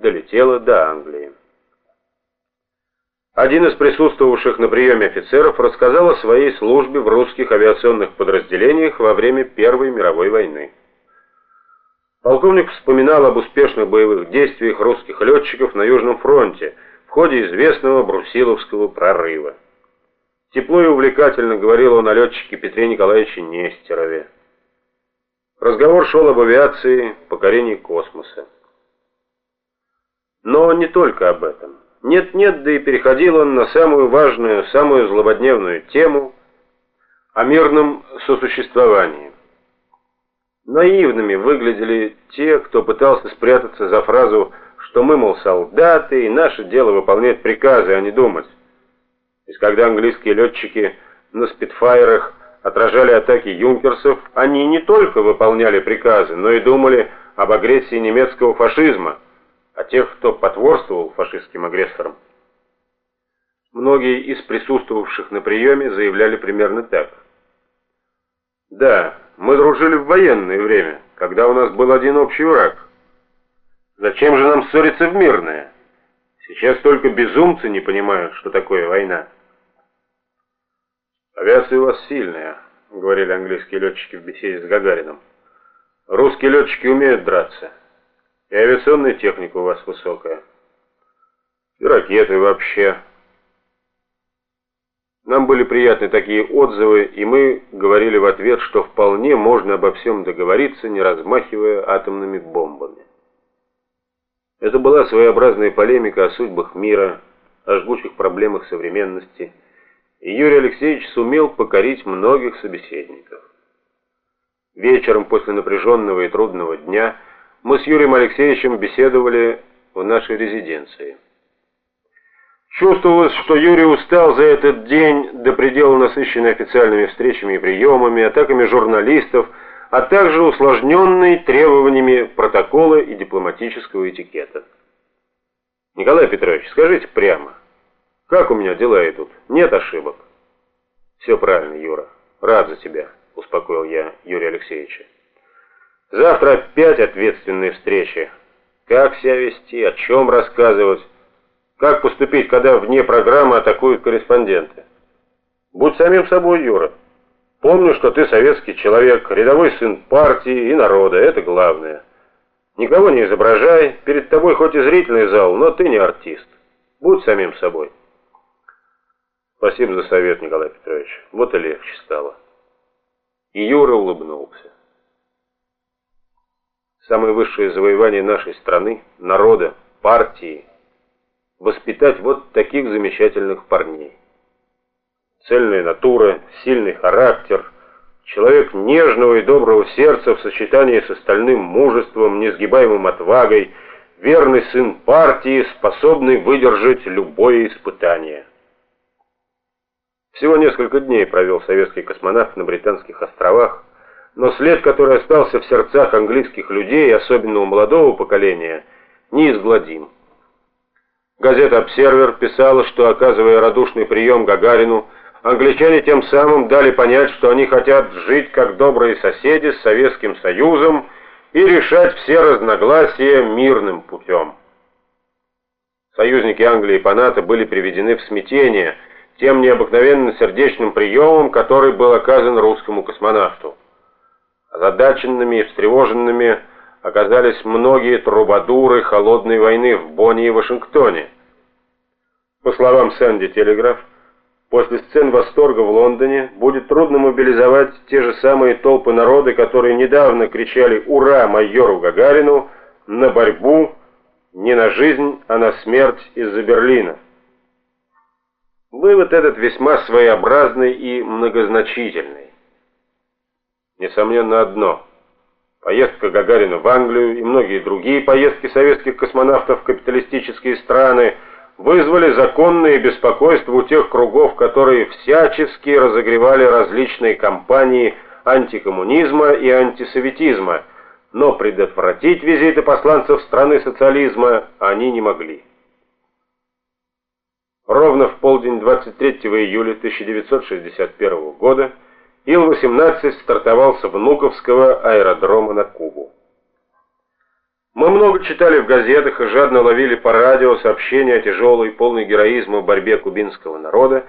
долетела до Англии. Один из присутствовавших на приеме офицеров рассказал о своей службе в русских авиационных подразделениях во время Первой мировой войны. Полковник вспоминал об успешных боевых действиях русских летчиков на Южном фронте в ходе известного Брусиловского прорыва. Тепло и увлекательно говорил он о летчике Петре Николаевиче Нестерове. Разговор шел об авиации, покорении космоса. Но не только об этом. Нет-нет, да и переходил он на самую важную, самую злободневную тему о мирном сосуществовании. Наивными выглядели те, кто пытался спрятаться за фразу, что мы, мол, солдаты, и наше дело выполнять приказы, а не думать. Ведь когда английские летчики на спидфайрах отражали атаки юнкерсов, они не только выполняли приказы, но и думали об агрессии немецкого фашизма, о тех, кто потворствовал фашистским агрессорам. Многие из присутствовавших на приеме заявляли примерно так. Да, мы дружили в военное время, когда у нас был один общий враг. Зачем же нам ссориться в мирное? Сейчас только безумцы не понимают, что такое война. «Авиация у вас сильная», — говорили английские летчики в беседе с Гагарином. «Русские летчики умеют драться, и авиационная техника у вас высокая, и ракеты вообще». Нам были приятны такие отзывы, и мы говорили в ответ, что вполне можно обо всем договориться, не размахивая атомными бомбами. Это была своеобразная полемика о судьбах мира, о жгучих проблемах современности – и Юрий Алексеевич сумел покорить многих собеседников. Вечером после напряженного и трудного дня мы с Юрием Алексеевичем беседовали в нашей резиденции. Чувствовалось, что Юрий устал за этот день до предела насыщенный официальными встречами и приемами, атаками журналистов, а также усложненный требованиями протокола и дипломатического этикета. Николай Петрович, скажите прямо, как у меня дела идут? Нет ошибок? Все правильно, Юра. Рад за тебя, успокоил я Юрия Алексеевича. Завтра опять ответственные встречи. Как себя вести, о чем рассказывать, как поступить, когда вне программы атакуют корреспонденты. Будь самим собой, Юра. Помню, что ты советский человек, рядовой сын партии и народа, это главное. Никого не изображай, перед тобой хоть и зрительный зал, но ты не артист. Будь самим собой. Спасибо за совет, Николай Петрович. Вот и легче стало. И Юра улыбнулся. Самое высшее завоевание нашей страны, народа, партии – воспитать вот таких замечательных парней. Цельная натура, сильный характер, человек нежного и доброго сердца в сочетании с остальным мужеством, несгибаемым отвагой, верный сын партии, способный выдержать любое испытание. Всего несколько дней провел советский космонавт на Британских островах, но след, который остался в сердцах английских людей, особенно у молодого поколения, неизгладим. Газета «Обсервер» писала, что, оказывая радушный прием Гагарину, англичане тем самым дали понять, что они хотят жить как добрые соседи с Советским Союзом и решать все разногласия мирным путем. Союзники Англии по НАТО были приведены в смятение – тем необыкновенно сердечным приемом, который был оказан русскому космонавту. Озадаченными и встревоженными оказались многие трубадуры холодной войны в Бонне и Вашингтоне. По словам Сэнди Телеграф, после сцен восторга в Лондоне будет трудно мобилизовать те же самые толпы народа, которые недавно кричали «Ура!» майору Гагарину на борьбу не на жизнь, а на смерть из-за Берлина. Вывод этот весьма своеобразный и многозначительный. Несомненно одно. Поездка Гагарина в Англию и многие другие поездки советских космонавтов в капиталистические страны вызвали законные беспокойства у тех кругов, которые всячески разогревали различные кампании антикоммунизма и антисоветизма, но предотвратить визиты посланцев страны социализма они не могли. Ровно в полдень 23 июля 1961 года Ил-18 стартовал с Внуковского аэродрома на Кубу. Мы много читали в газетах и жадно ловили по радио сообщения о тяжелой, полной героизма борьбе кубинского народа,